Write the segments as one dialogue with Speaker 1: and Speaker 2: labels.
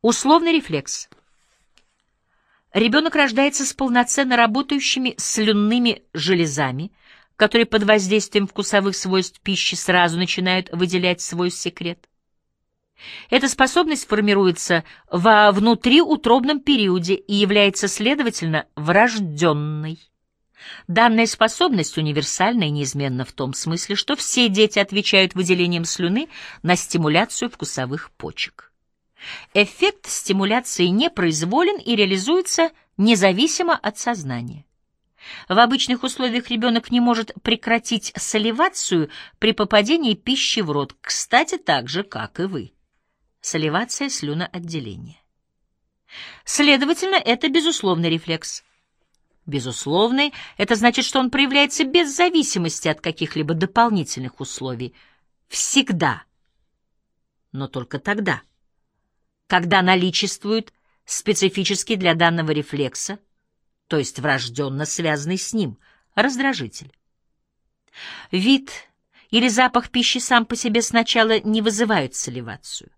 Speaker 1: Условный рефлекс. Ребенок рождается с полноценно работающими слюнными железами, которые под воздействием вкусовых свойств пищи сразу начинают выделять свой секрет. Эта способность формируется во внутриутробном периоде и является, следовательно, врожденной. Данная способность универсальна и неизменна в том смысле, что все дети отвечают выделением слюны на стимуляцию вкусовых почек. Эффект стимуляции непроизволен и реализуется независимо от сознания. В обычных условиях ребенок не может прекратить саливацию при попадении пищи в рот, кстати, так же, как и вы. Саливация слюноотделения. Следовательно, это безусловный рефлекс. Безусловный — это значит, что он проявляется без зависимости от каких-либо дополнительных условий. Всегда. Но только тогда. Когда наличествует специфический для данного рефлекса, то есть врожденно связанный с ним, раздражитель. Вид или запах пищи сам по себе сначала не вызывают саливацию.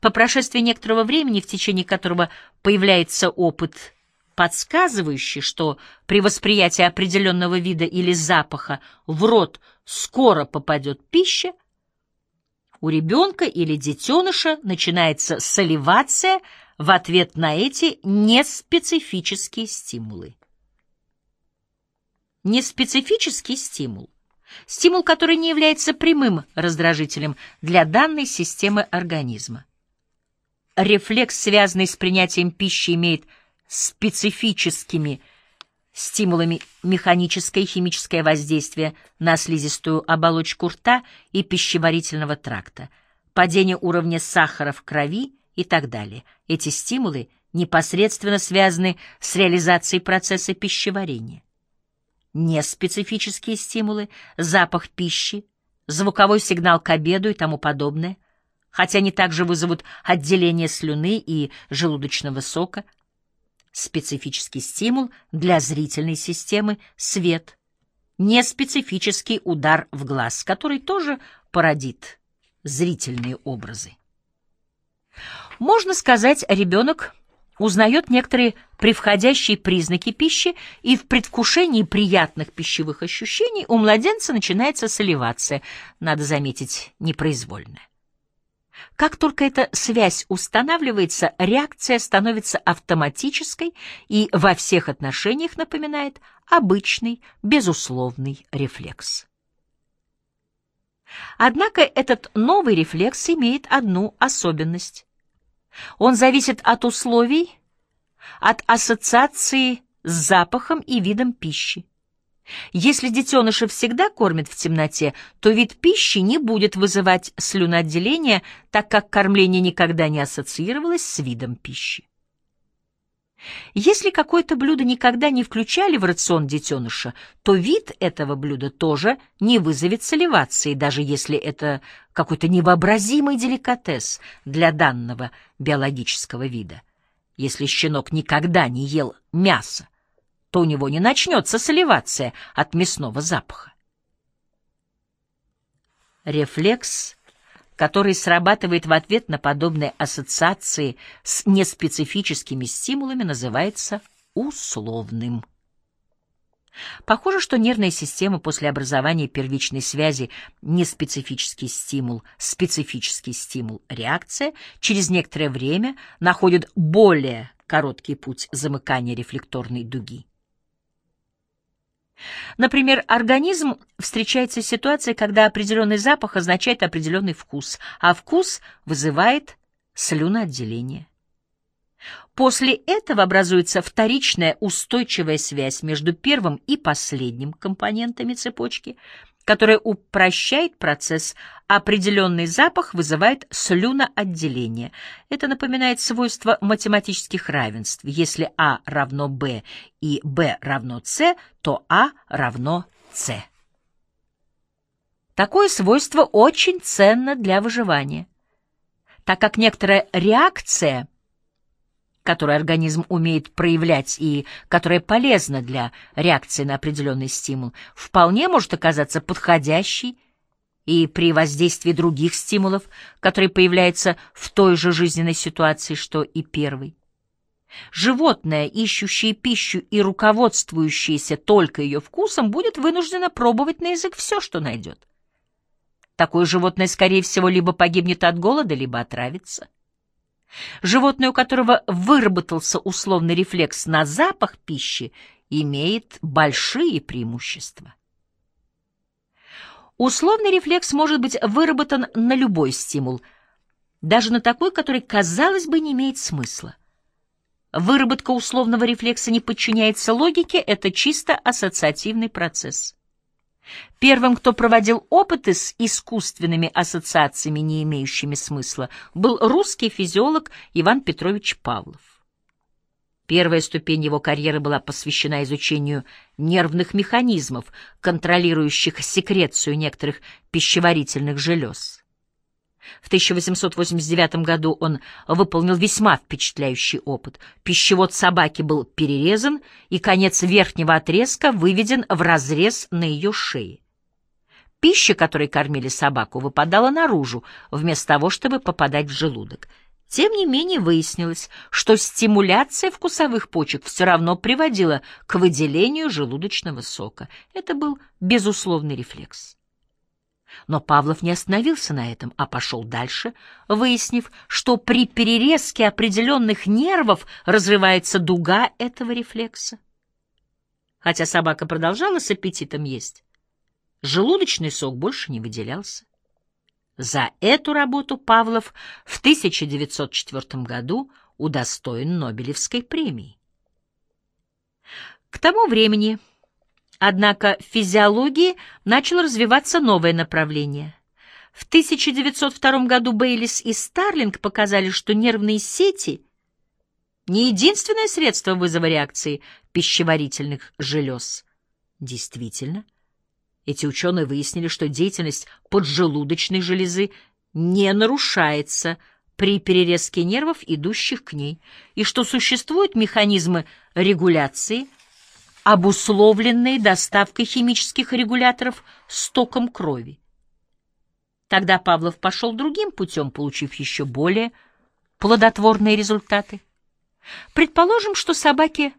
Speaker 1: По прошествии некоторого времени, в течение которого появляется опыт, подсказывающий, что при восприятии определенного вида или запаха в рот скоро попадет пища, у ребенка или детеныша начинается саливация в ответ на эти неспецифические стимулы. Неспецифический стимул стимул, который не является прямым раздражителем для данной системы организма. Рефлекс, связанный с принятием пищи, имеет специфическими стимулами механическое и химическое воздействие на слизистую оболочку рта и пищеварительного тракта, падение уровня сахара в крови и так далее. Эти стимулы непосредственно связаны с реализацией процесса пищеварения неспецифические стимулы, запах пищи, звуковой сигнал к обеду и тому подобное, хотя они также вызовут отделение слюны и желудочного сока. Специфический стимул для зрительной системы — свет. Неспецифический удар в глаз, который тоже породит зрительные образы. Можно сказать, ребенок узнает некоторые превходящие признаки пищи, и в предвкушении приятных пищевых ощущений у младенца начинается саливация, надо заметить, непроизвольная. Как только эта связь устанавливается, реакция становится автоматической и во всех отношениях напоминает обычный, безусловный рефлекс. Однако этот новый рефлекс имеет одну особенность. Он зависит от условий, от ассоциации с запахом и видом пищи. Если детеныша всегда кормят в темноте, то вид пищи не будет вызывать слюноотделение, так как кормление никогда не ассоциировалось с видом пищи. Если какое-то блюдо никогда не включали в рацион детеныша, то вид этого блюда тоже не вызовет саливации, даже если это какой-то невообразимый деликатес для данного биологического вида. Если щенок никогда не ел мясо, то у него не начнется саливация от мясного запаха. Рефлекс который срабатывает в ответ на подобные ассоциации с неспецифическими стимулами, называется условным. Похоже, что нервная система после образования первичной связи неспецифический стимул, специфический стимул, реакция через некоторое время находит более короткий путь замыкания рефлекторной дуги. Например, организм встречается ситуация, когда определенный запах означает определенный вкус, а вкус вызывает слюноотделение. После этого образуется вторичная устойчивая связь между первым и последним компонентами цепочки, которая упрощает процесс. Определенный запах вызывает слюноотделение. Это напоминает свойство математических равенств. Если А равно Б и Б равно С, то А равно С. Такое свойство очень ценно для выживания, так как некоторая реакция – которую организм умеет проявлять и которая полезна для реакции на определенный стимул, вполне может оказаться подходящей и при воздействии других стимулов, которые появляются в той же жизненной ситуации, что и первый. Животное, ищущее пищу и руководствующееся только ее вкусом, будет вынуждено пробовать на язык все, что найдет. Такое животное, скорее всего, либо погибнет от голода, либо отравится. Животное, у которого выработался условный рефлекс на запах пищи, имеет большие преимущества. Условный рефлекс может быть выработан на любой стимул, даже на такой, который, казалось бы, не имеет смысла. Выработка условного рефлекса не подчиняется логике, это чисто ассоциативный процесс. Первым, кто проводил опыты с искусственными ассоциациями, не имеющими смысла, был русский физиолог Иван Петрович Павлов. Первая ступень его карьеры была посвящена изучению нервных механизмов, контролирующих секрецию некоторых пищеварительных желез. В 1889 году он выполнил весьма впечатляющий опыт. Пищевод собаки был перерезан, и конец верхнего отрезка выведен в разрез на ее шее. Пища, которой кормили собаку, выпадала наружу, вместо того, чтобы попадать в желудок. Тем не менее выяснилось, что стимуляция вкусовых почек все равно приводила к выделению желудочного сока. Это был безусловный рефлекс. Но Павлов не остановился на этом, а пошел дальше, выяснив, что при перерезке определенных нервов разрывается дуга этого рефлекса. Хотя собака продолжала с аппетитом есть, желудочный сок больше не выделялся. За эту работу Павлов в 1904 году удостоен Нобелевской премии. К тому времени Однако в физиологии начало развиваться новое направление. В 1902 году Бейлис и Старлинг показали, что нервные сети — не единственное средство вызова реакции пищеварительных желез. Действительно, эти ученые выяснили, что деятельность поджелудочной железы не нарушается при перерезке нервов, идущих к ней, и что существуют механизмы регуляции — обусловленные доставкой химических регуляторов с током крови. Тогда Павлов пошел другим путем, получив еще более плодотворные результаты. Предположим, что собаке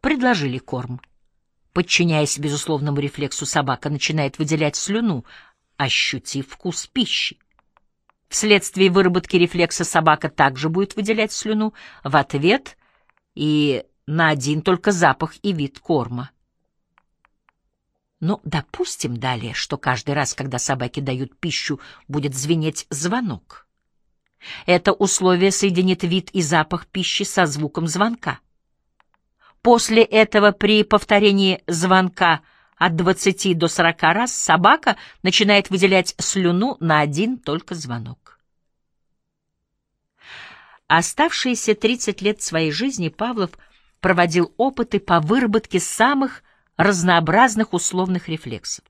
Speaker 1: предложили корм. Подчиняясь безусловному рефлексу, собака начинает выделять слюну, ощутив вкус пищи. Вследствие выработки рефлекса собака также будет выделять слюну в ответ и на один только запах и вид корма. Но допустим далее, что каждый раз, когда собаке дают пищу, будет звенеть звонок. Это условие соединит вид и запах пищи со звуком звонка. После этого при повторении звонка от 20 до 40 раз собака начинает выделять слюну на один только звонок. Оставшиеся 30 лет своей жизни Павлов – проводил опыты по выработке самых разнообразных условных рефлексов.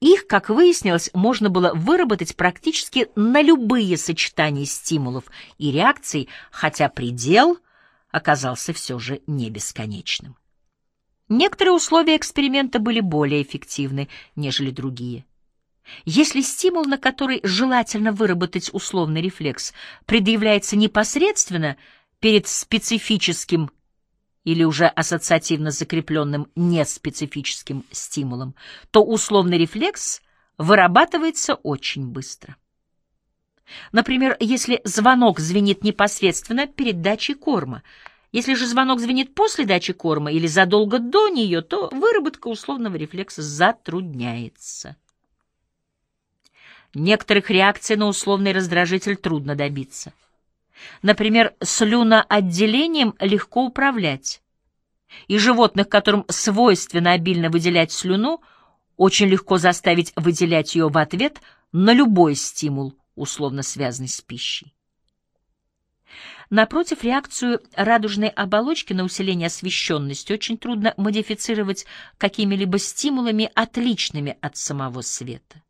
Speaker 1: Их, как выяснилось, можно было выработать практически на любые сочетания стимулов и реакций, хотя предел оказался все же не бесконечным. Некоторые условия эксперимента были более эффективны, нежели другие. Если стимул, на который желательно выработать условный рефлекс, предъявляется непосредственно перед специфическим или уже ассоциативно закрепленным неспецифическим стимулом, то условный рефлекс вырабатывается очень быстро. Например, если звонок звенит непосредственно перед дачей корма, если же звонок звенит после дачи корма или задолго до нее, то выработка условного рефлекса затрудняется. Некоторых реакций на условный раздражитель трудно добиться. Например, слюноотделением легко управлять. И животных, которым свойственно обильно выделять слюну, очень легко заставить выделять ее в ответ на любой стимул, условно связанный с пищей. Напротив, реакцию радужной оболочки на усиление освещенности очень трудно модифицировать какими-либо стимулами, отличными от самого света.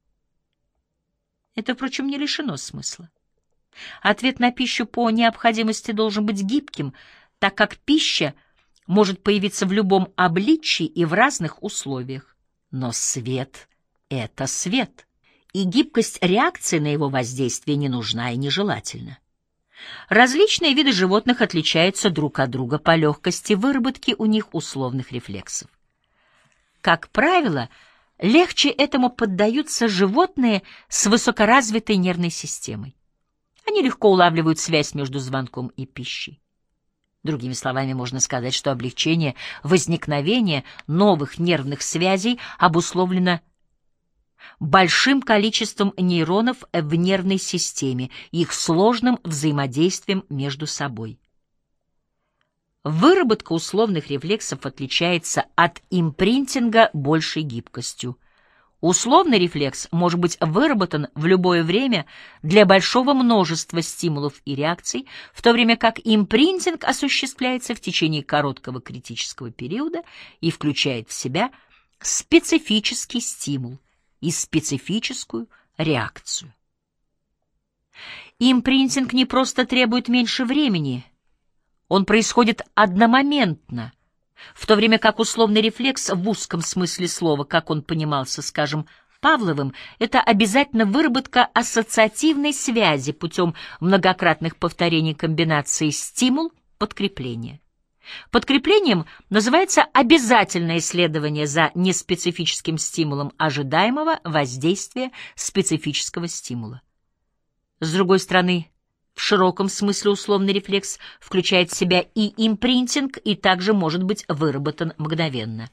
Speaker 1: Это, впрочем, не лишено смысла. Ответ на пищу по необходимости должен быть гибким, так как пища может появиться в любом обличии и в разных условиях. Но свет — это свет. и гибкость реакции на его воздействие не нужна и нежелательна. Различные виды животных отличаются друг от друга по легкости выработки у них условных рефлексов. Как правило, легче этому поддаются животные с высокоразвитой нервной системой. Они легко улавливают связь между звонком и пищей. Другими словами, можно сказать, что облегчение возникновения новых нервных связей обусловлено большим количеством нейронов в нервной системе их сложным взаимодействием между собой. Выработка условных рефлексов отличается от импринтинга большей гибкостью. Условный рефлекс может быть выработан в любое время для большого множества стимулов и реакций, в то время как импринтинг осуществляется в течение короткого критического периода и включает в себя специфический стимул и специфическую реакцию. Импринтинг не просто требует меньше времени, он происходит одномоментно – в то время как условный рефлекс в узком смысле слова, как он понимался, скажем, Павловым, это обязательно выработка ассоциативной связи путем многократных повторений комбинации стимул-подкрепление. Подкреплением называется обязательное исследование за неспецифическим стимулом ожидаемого воздействия специфического стимула. С другой стороны, в широком смысле условный рефлекс включает в себя и импринтинг, и также может быть выработан мгновенно.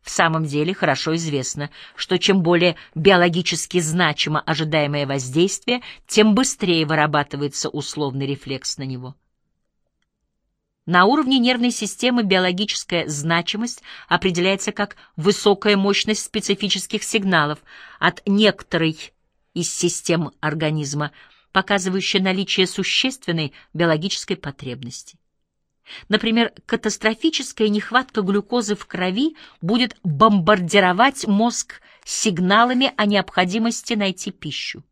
Speaker 1: В самом деле хорошо известно, что чем более биологически значимо ожидаемое воздействие, тем быстрее вырабатывается условный рефлекс на него. На уровне нервной системы биологическая значимость определяется как высокая мощность специфических сигналов от некоторой из систем организма – показывающее наличие существенной биологической потребности. Например, катастрофическая нехватка глюкозы в крови будет бомбардировать мозг сигналами о необходимости найти пищу.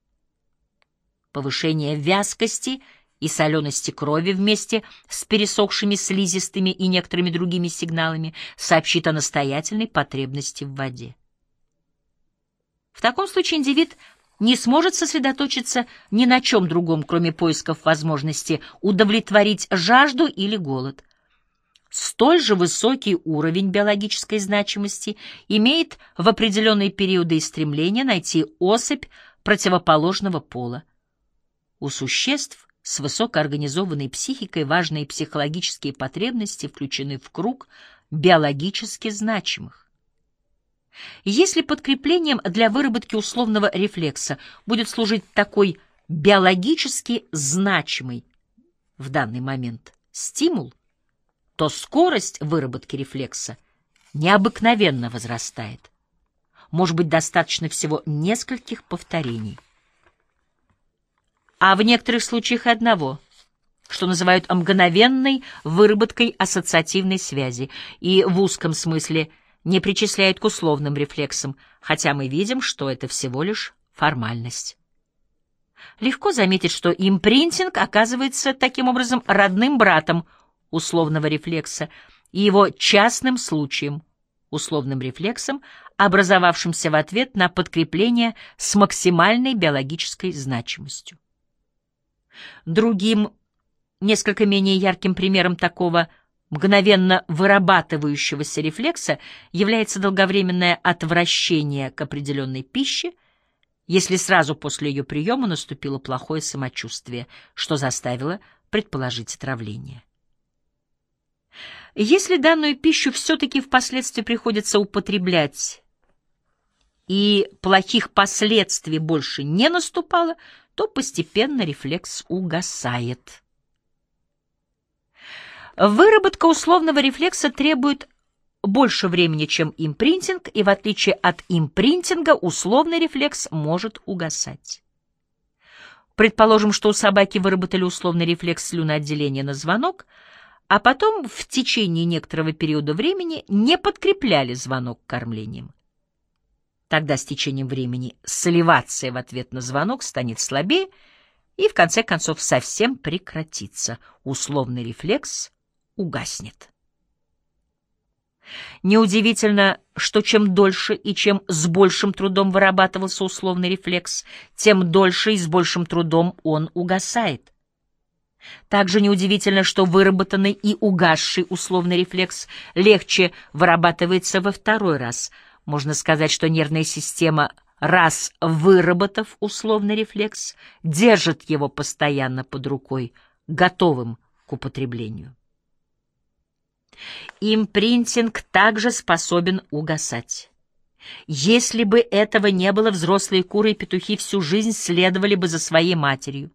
Speaker 1: Повышение вязкости и солености крови вместе с пересохшими слизистыми и некоторыми другими сигналами сообщит о настоятельной потребности в воде. В таком случае индивид не сможет сосредоточиться ни на чем другом, кроме поисков возможности удовлетворить жажду или голод. Столь же высокий уровень биологической значимости имеет в определенные периоды и стремление найти особь противоположного пола. У существ с высокоорганизованной психикой важные психологические потребности включены в круг биологически значимых. Если подкреплением для выработки условного рефлекса будет служить такой биологически значимый в данный момент стимул, то скорость выработки рефлекса необыкновенно возрастает. Может быть, достаточно всего нескольких повторений. А в некоторых случаях одного, что называют мгновенной выработкой ассоциативной связи, и в узком смысле – не причисляют к условным рефлексам, хотя мы видим, что это всего лишь формальность. Легко заметить, что импринтинг оказывается таким образом родным братом условного рефлекса и его частным случаем, условным рефлексом, образовавшимся в ответ на подкрепление с максимальной биологической значимостью. Другим, несколько менее ярким примером такого – мгновенно вырабатывающегося рефлекса является долговременное отвращение к определенной пище, если сразу после ее приема наступило плохое самочувствие, что заставило предположить отравление. Если данную пищу все-таки впоследствии приходится употреблять, и плохих последствий больше не наступало, то постепенно рефлекс угасает. Выработка условного рефлекса требует больше времени, чем импринтинг, и в отличие от импринтинга условный рефлекс может угасать. Предположим, что у собаки выработали условный рефлекс слюноотделения на звонок, а потом в течение некоторого периода времени не подкрепляли звонок кормлением. Тогда с течением времени сливация в ответ на звонок станет слабее и в конце концов совсем прекратится. Условный рефлекс угаснет. Неудивительно, что чем дольше и чем с большим трудом вырабатывался условный рефлекс, тем дольше и с большим трудом он угасает. Также неудивительно, что выработанный и угасший условный рефлекс легче вырабатывается во второй раз. Можно сказать, что нервная система, раз выработав условный рефлекс, держит его постоянно под рукой, готовым к употреблению. Импринтинг также способен угасать. Если бы этого не было, взрослые куры и петухи всю жизнь следовали бы за своей матерью,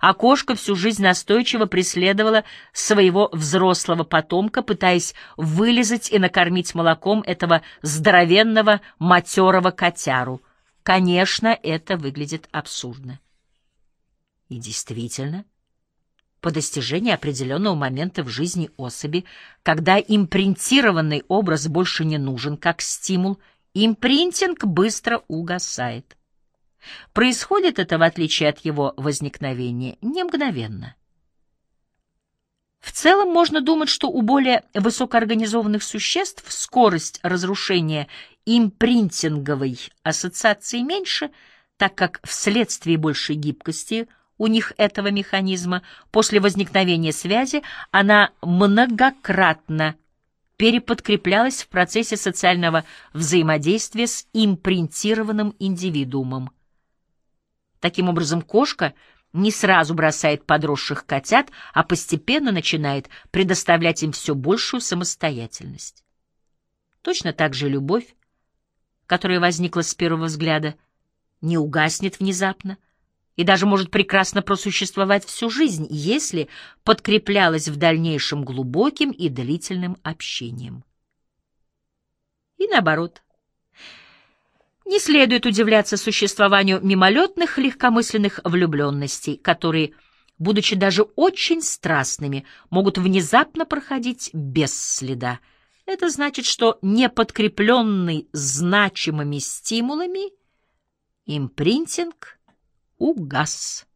Speaker 1: а кошка всю жизнь настойчиво преследовала своего взрослого потомка, пытаясь вылезать и накормить молоком этого здоровенного матерого котяру. Конечно, это выглядит абсурдно. И действительно, по достижении определенного момента в жизни особи, когда импринтированный образ больше не нужен как стимул, импринтинг быстро угасает. Происходит это, в отличие от его возникновения, не мгновенно. В целом можно думать, что у более высокоорганизованных существ скорость разрушения импринтинговой ассоциации меньше, так как вследствие большей гибкости – у них этого механизма, после возникновения связи она многократно переподкреплялась в процессе социального взаимодействия с импринтированным индивидуумом. Таким образом, кошка не сразу бросает подросших котят, а постепенно начинает предоставлять им все большую самостоятельность. Точно так же любовь, которая возникла с первого взгляда, не угаснет внезапно, и даже может прекрасно просуществовать всю жизнь, если подкреплялась в дальнейшем глубоким и длительным общением. И наоборот. Не следует удивляться существованию мимолетных легкомысленных влюбленностей, которые, будучи даже очень страстными, могут внезапно проходить без следа. Это значит, что неподкрепленный значимыми стимулами импринтинг — угас.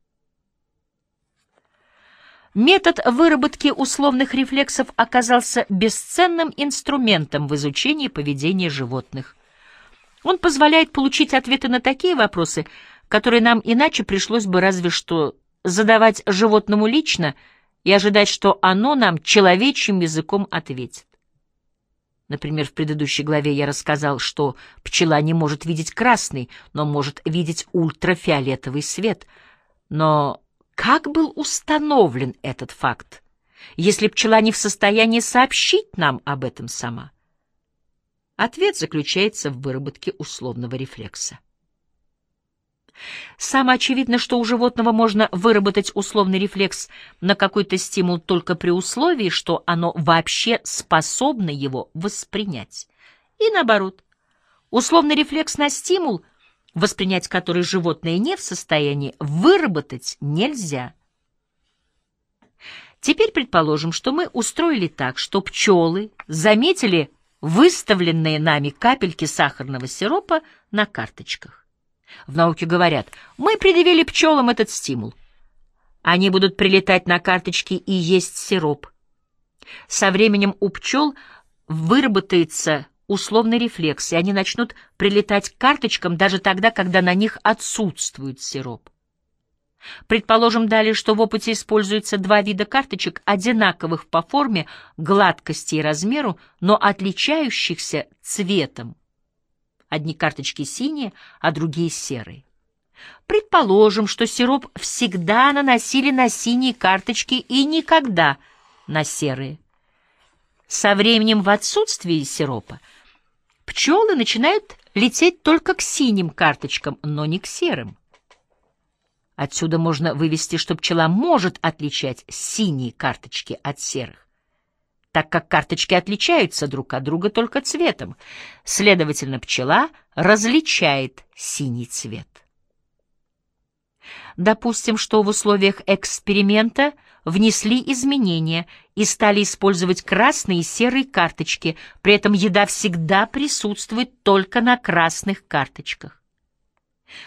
Speaker 1: Метод выработки условных рефлексов оказался бесценным инструментом в изучении поведения животных. Он позволяет получить ответы на такие вопросы, которые нам иначе пришлось бы разве что задавать животному лично и ожидать, что оно нам человечьим языком ответит. Например, в предыдущей главе я рассказал, что пчела не может видеть красный, но может видеть ультрафиолетовый свет. Но как был установлен этот факт, если пчела не в состоянии сообщить нам об этом сама? Ответ заключается в выработке условного рефлекса. Самое очевидно, что у животного можно выработать условный рефлекс на какой-то стимул только при условии, что оно вообще способно его воспринять. И наоборот, условный рефлекс на стимул, воспринять который животное не в состоянии, выработать нельзя. Теперь предположим, что мы устроили так, что пчелы заметили выставленные нами капельки сахарного сиропа на карточках. В науке говорят, мы предъявили пчелам этот стимул. Они будут прилетать на карточки и есть сироп. Со временем у пчел выработается условный рефлекс, и они начнут прилетать к карточкам даже тогда, когда на них отсутствует сироп. Предположим далее, что в опыте используются два вида карточек, одинаковых по форме, гладкости и размеру, но отличающихся цветом. Одни карточки синие, а другие серые. Предположим, что сироп всегда наносили на синие карточки и никогда на серые. Со временем в отсутствии сиропа пчелы начинают лететь только к синим карточкам, но не к серым. Отсюда можно вывести, что пчела может отличать синие карточки от серых так как карточки отличаются друг от друга только цветом. Следовательно, пчела различает синий цвет. Допустим, что в условиях эксперимента внесли изменения и стали использовать красные и серые карточки, при этом еда всегда присутствует только на красных карточках.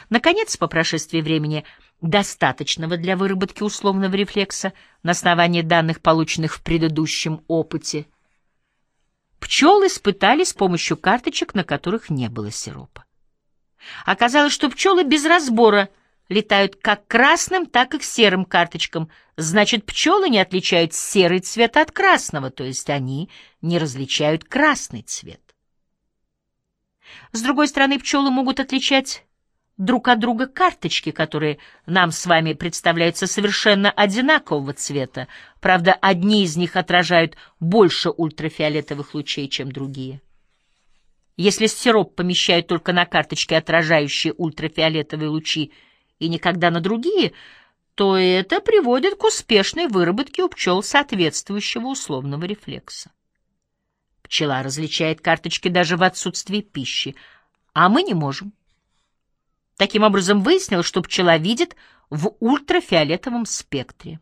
Speaker 1: Наконец, по прошествии времени, достаточного для выработки условного рефлекса на основании данных, полученных в предыдущем опыте. пчел испытали с помощью карточек, на которых не было сиропа. Оказалось, что пчелы без разбора летают как красным, так и к серым карточкам. Значит, пчелы не отличают серый цвет от красного, то есть они не различают красный цвет. С другой стороны, пчелы могут отличать друг от друга карточки, которые нам с вами представляются совершенно одинакового цвета. Правда, одни из них отражают больше ультрафиолетовых лучей, чем другие. Если сироп помещают только на карточки, отражающие ультрафиолетовые лучи, и никогда на другие, то это приводит к успешной выработке у пчел соответствующего условного рефлекса. Пчела различает карточки даже в отсутствии пищи, а мы не можем. Таким образом, выяснилось, что пчела видит в ультрафиолетовом спектре.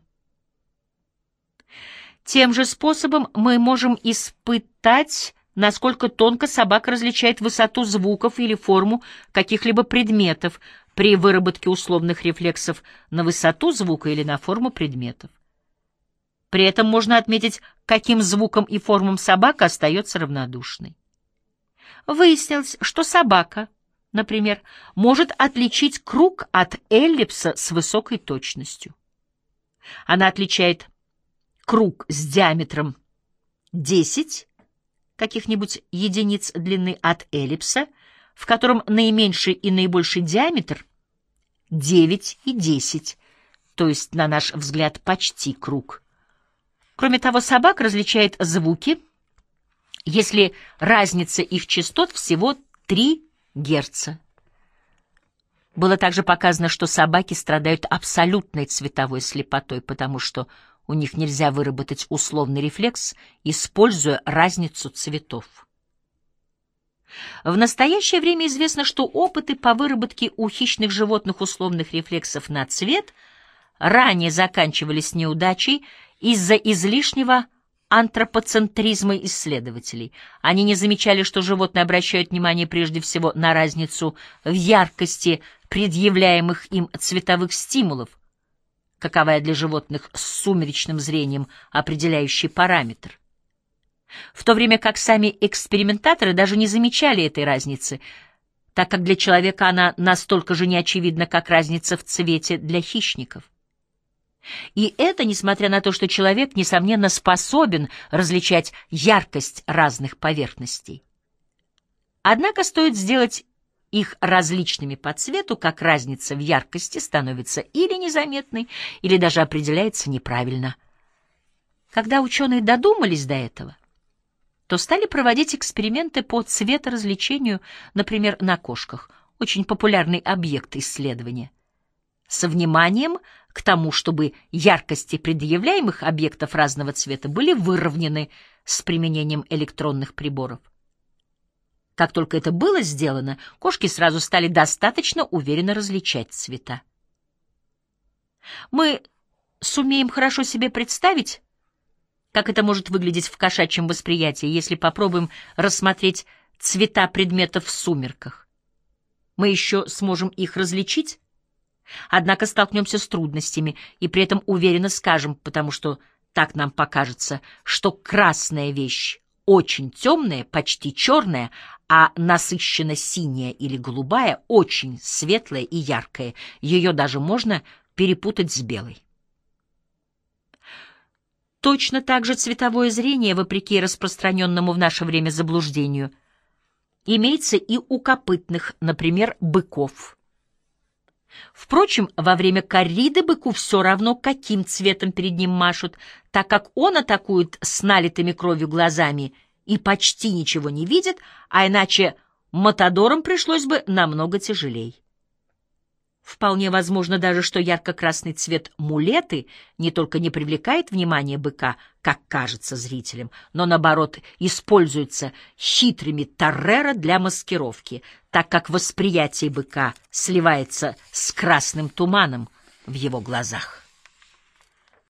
Speaker 1: Тем же способом мы можем испытать, насколько тонко собака различает высоту звуков или форму каких-либо предметов при выработке условных рефлексов на высоту звука или на форму предметов. При этом можно отметить, каким звуком и формам собака остается равнодушной. Выяснилось, что собака — например, может отличить круг от эллипса с высокой точностью. Она отличает круг с диаметром 10 каких-нибудь единиц длины от эллипса, в котором наименьший и наибольший диаметр 9 и 10, то есть, на наш взгляд, почти круг. Кроме того, собак различает звуки, если разница их частот всего 3 Герца. Было также показано, что собаки страдают абсолютной цветовой слепотой, потому что у них нельзя выработать условный рефлекс, используя разницу цветов. В настоящее время известно, что опыты по выработке у хищных животных условных рефлексов на цвет ранее заканчивались неудачей из-за излишнего антропоцентризма исследователей. Они не замечали, что животные обращают внимание прежде всего на разницу в яркости предъявляемых им цветовых стимулов, каковая для животных с сумеречным зрением определяющий параметр. В то время как сами экспериментаторы даже не замечали этой разницы, так как для человека она настолько же неочевидна, как разница в цвете для хищников. И это несмотря на то, что человек, несомненно, способен различать яркость разных поверхностей. Однако стоит сделать их различными по цвету, как разница в яркости становится или незаметной, или даже определяется неправильно. Когда ученые додумались до этого, то стали проводить эксперименты по цветоразличению, например, на кошках, очень популярный объект исследования. Со вниманием – к тому, чтобы яркости предъявляемых объектов разного цвета были выровнены с применением электронных приборов. Как только это было сделано, кошки сразу стали достаточно уверенно различать цвета. Мы сумеем хорошо себе представить, как это может выглядеть в кошачьем восприятии, если попробуем рассмотреть цвета предметов в сумерках. Мы еще сможем их различить? Однако столкнемся с трудностями и при этом уверенно скажем, потому что так нам покажется, что красная вещь очень темная, почти черная, а насыщенно синяя или голубая очень светлая и яркая. Ее даже можно перепутать с белой. Точно так же цветовое зрение, вопреки распространенному в наше время заблуждению, имеется и у копытных, например, быков. Впрочем, во время корриды быку все равно, каким цветом перед ним машут, так как он атакует с налитыми кровью глазами и почти ничего не видит, а иначе матадорам пришлось бы намного тяжелей. Вполне возможно даже, что ярко-красный цвет мулеты не только не привлекает внимание быка, как кажется зрителям, но, наоборот, используется хитрыми Торрера для маскировки, так как восприятие быка сливается с красным туманом в его глазах.